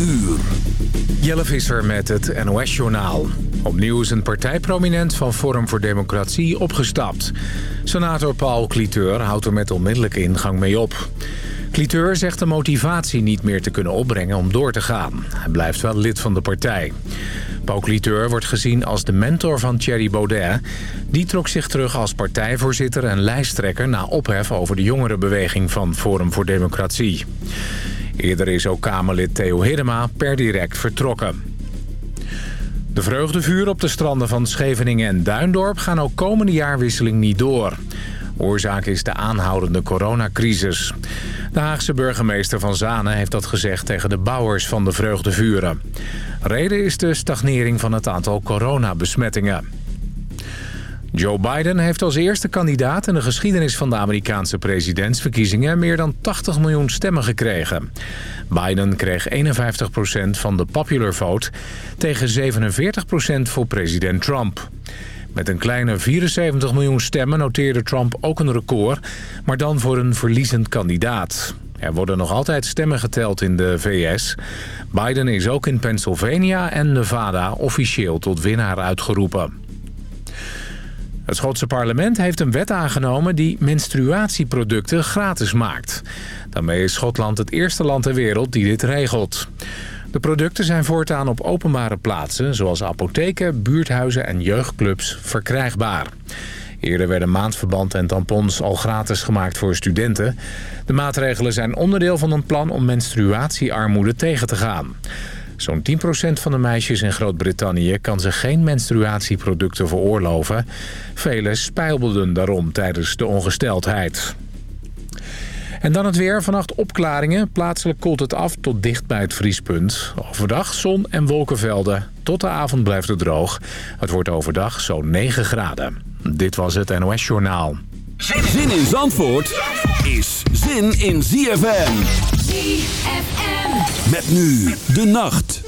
uur. Jelle Visser met het NOS-journaal. Opnieuw is een partijprominent van Forum voor Democratie opgestapt. Senator Paul Cliteur houdt er met onmiddellijke ingang mee op. Cliteur zegt de motivatie niet meer te kunnen opbrengen om door te gaan. Hij blijft wel lid van de partij. Paul Cliteur wordt gezien als de mentor van Thierry Baudet. Die trok zich terug als partijvoorzitter en lijsttrekker... na ophef over de jongerenbeweging van Forum voor Democratie. Eerder is ook Kamerlid Theo Hiddema per direct vertrokken. De vreugdevuur op de stranden van Scheveningen en Duindorp... gaan ook komende jaarwisseling niet door. Oorzaak is de aanhoudende coronacrisis. De Haagse burgemeester van Zanen heeft dat gezegd tegen de bouwers van de vreugdevuren. Reden is de stagnering van het aantal coronabesmettingen. Joe Biden heeft als eerste kandidaat in de geschiedenis van de Amerikaanse presidentsverkiezingen meer dan 80 miljoen stemmen gekregen. Biden kreeg 51% van de popular vote tegen 47% voor president Trump. Met een kleine 74 miljoen stemmen noteerde Trump ook een record, maar dan voor een verliezend kandidaat. Er worden nog altijd stemmen geteld in de VS. Biden is ook in Pennsylvania en Nevada officieel tot winnaar uitgeroepen. Het Schotse parlement heeft een wet aangenomen die menstruatieproducten gratis maakt. Daarmee is Schotland het eerste land ter wereld die dit regelt. De producten zijn voortaan op openbare plaatsen... zoals apotheken, buurthuizen en jeugdclubs verkrijgbaar. Eerder werden maandverband en tampons al gratis gemaakt voor studenten. De maatregelen zijn onderdeel van een plan om menstruatiearmoede tegen te gaan. Zo'n 10% van de meisjes in Groot-Brittannië kan zich geen menstruatieproducten veroorloven. Velen spijbelden daarom tijdens de ongesteldheid. En dan het weer. Vannacht opklaringen. Plaatselijk koelt het af tot dicht bij het vriespunt. Overdag zon en wolkenvelden. Tot de avond blijft het droog. Het wordt overdag zo'n 9 graden. Dit was het NOS Journaal. Zin in Zandvoort is zin in ZFM. Met nu de nacht.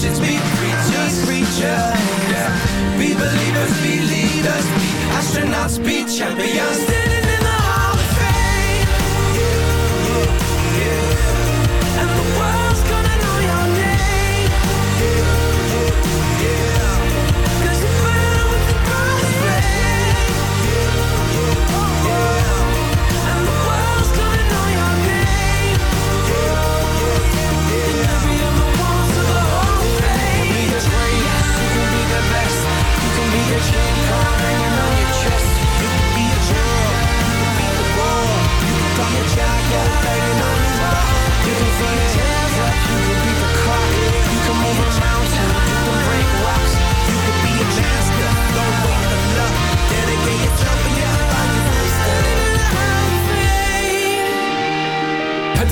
Be preachers, preachers. Be believers, be leaders, be astronauts, be champions.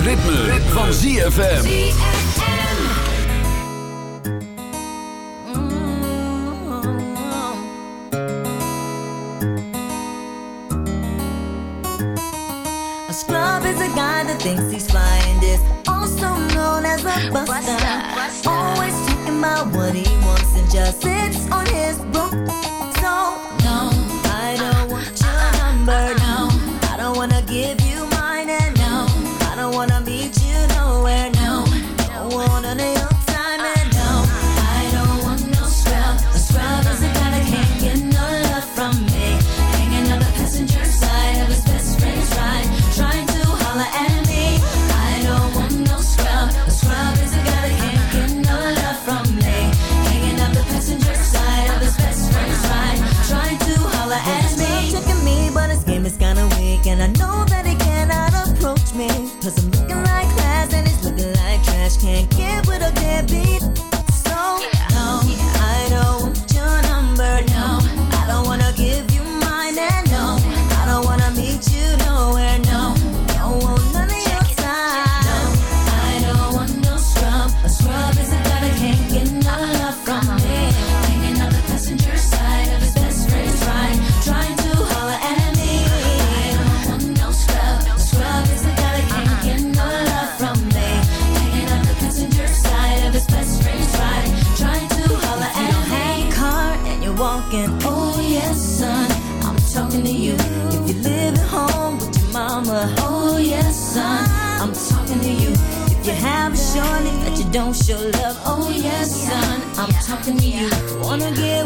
ritme, ritme. van ZFM. Mm-hmm. A scrub is a guy that thinks he's flying Is also known as a buster. Always thinking about what he wants and just talk to me. Wanna get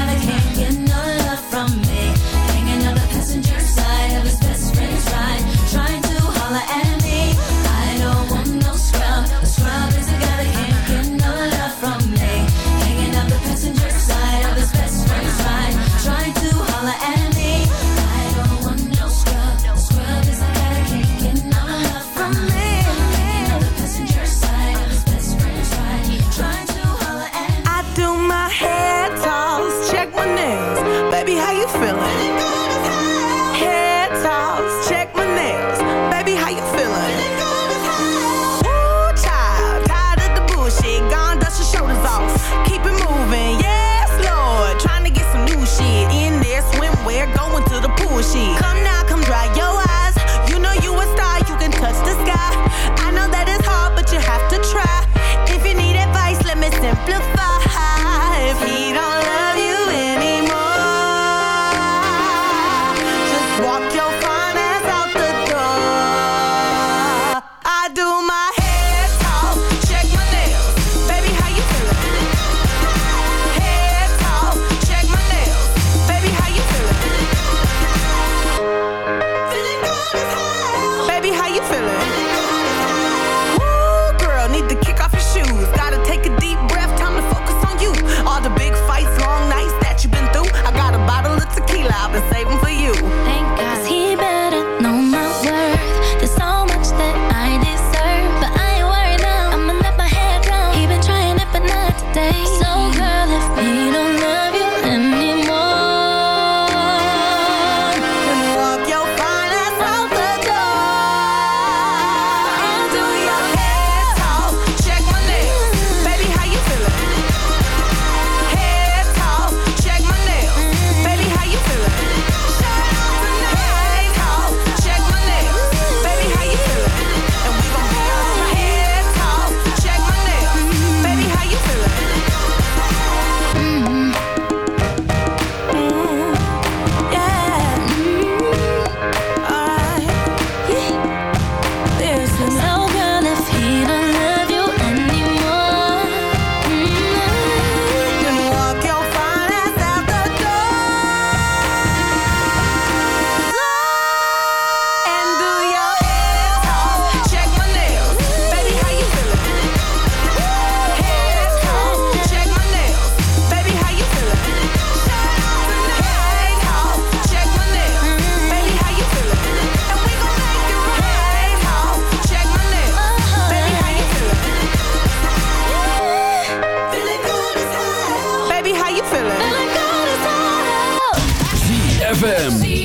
love from ZFM.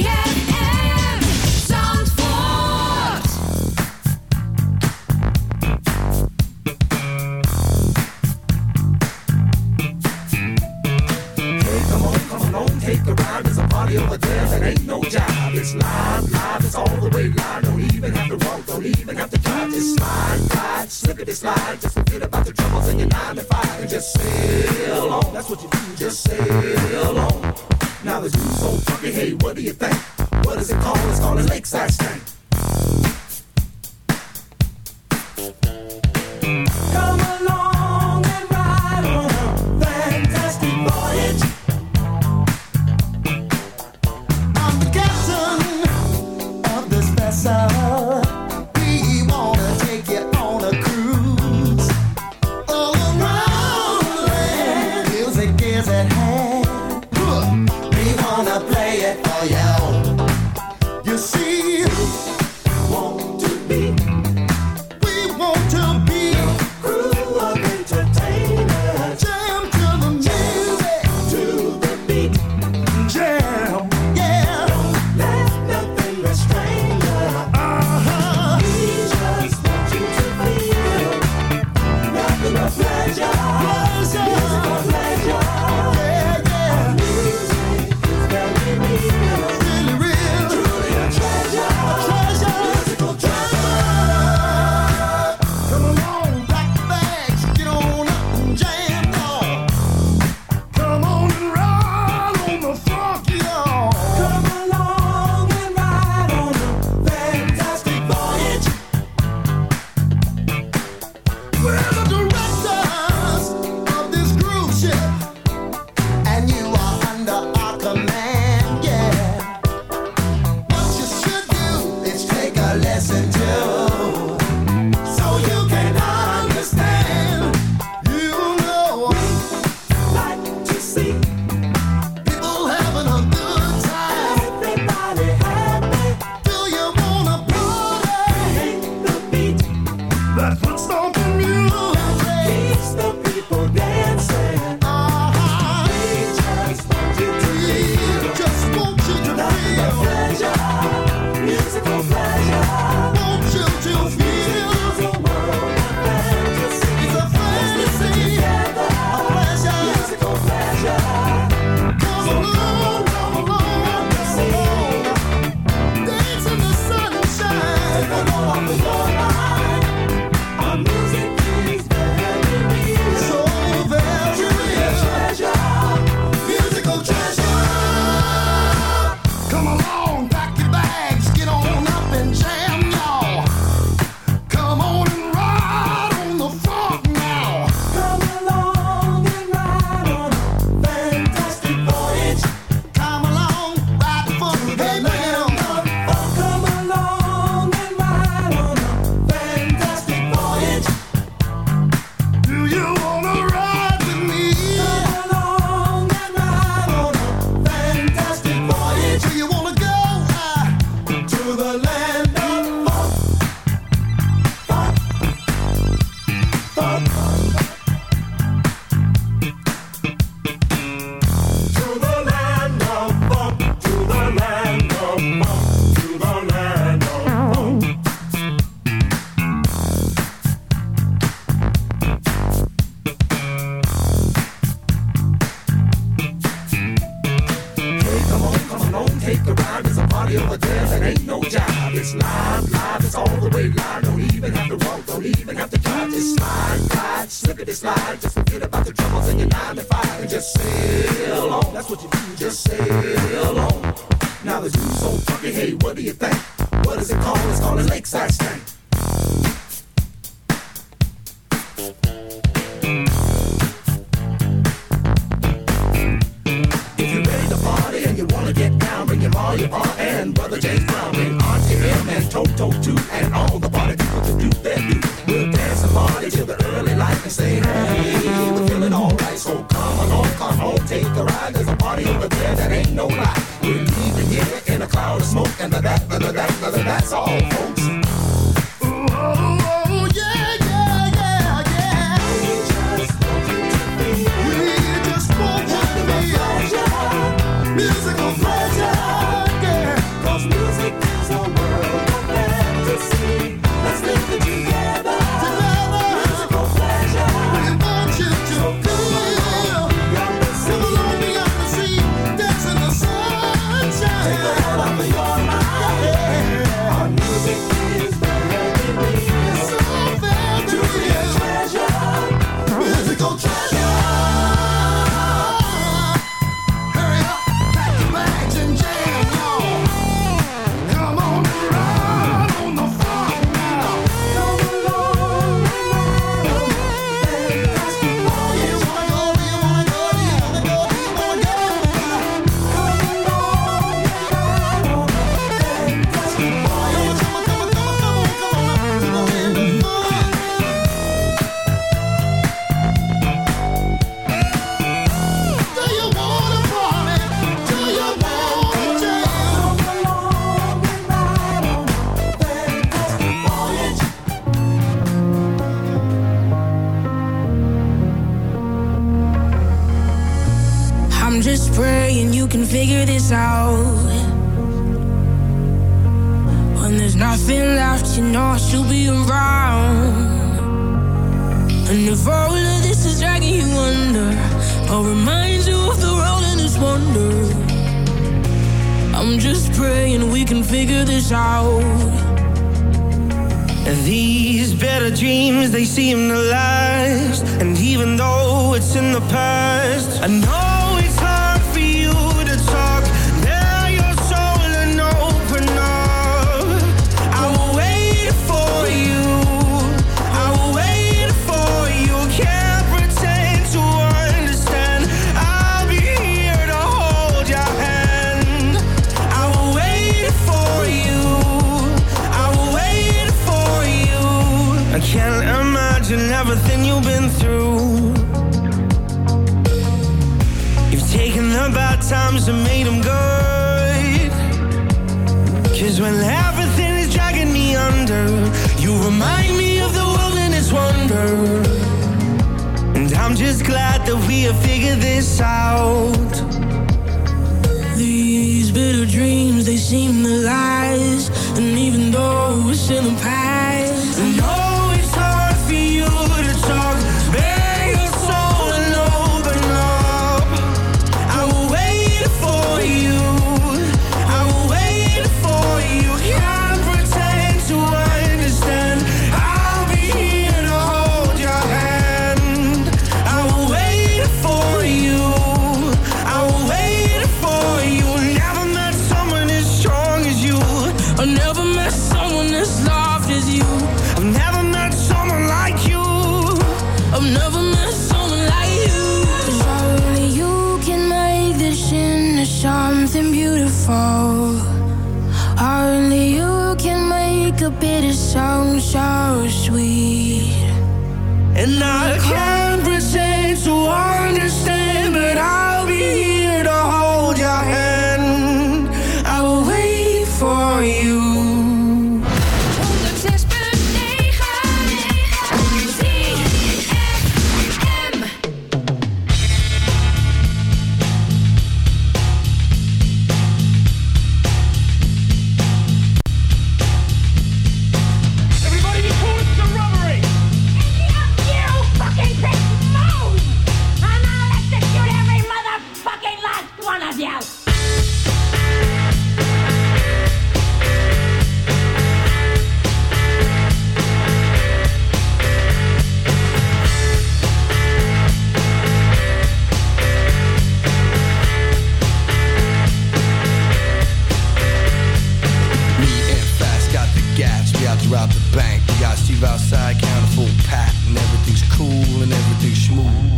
Bank. We got Steve outside, counter full pack, and everything's cool and everything's smooth.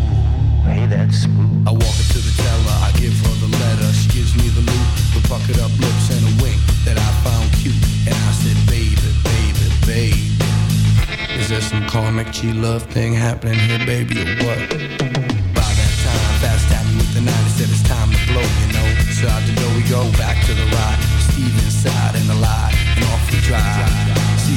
Hey, that's smooth. I walk up to the teller, I give her the letter. She gives me the loot, the bucket up lips and a wink that I found cute. And I said, baby, baby, baby. Is there some karmic G love thing happening here, baby, or what? By that time, fast tapping with the 90 said it's time to blow, you know. So out the door we go, back to the ride. Steve inside and the lie, and off we drive.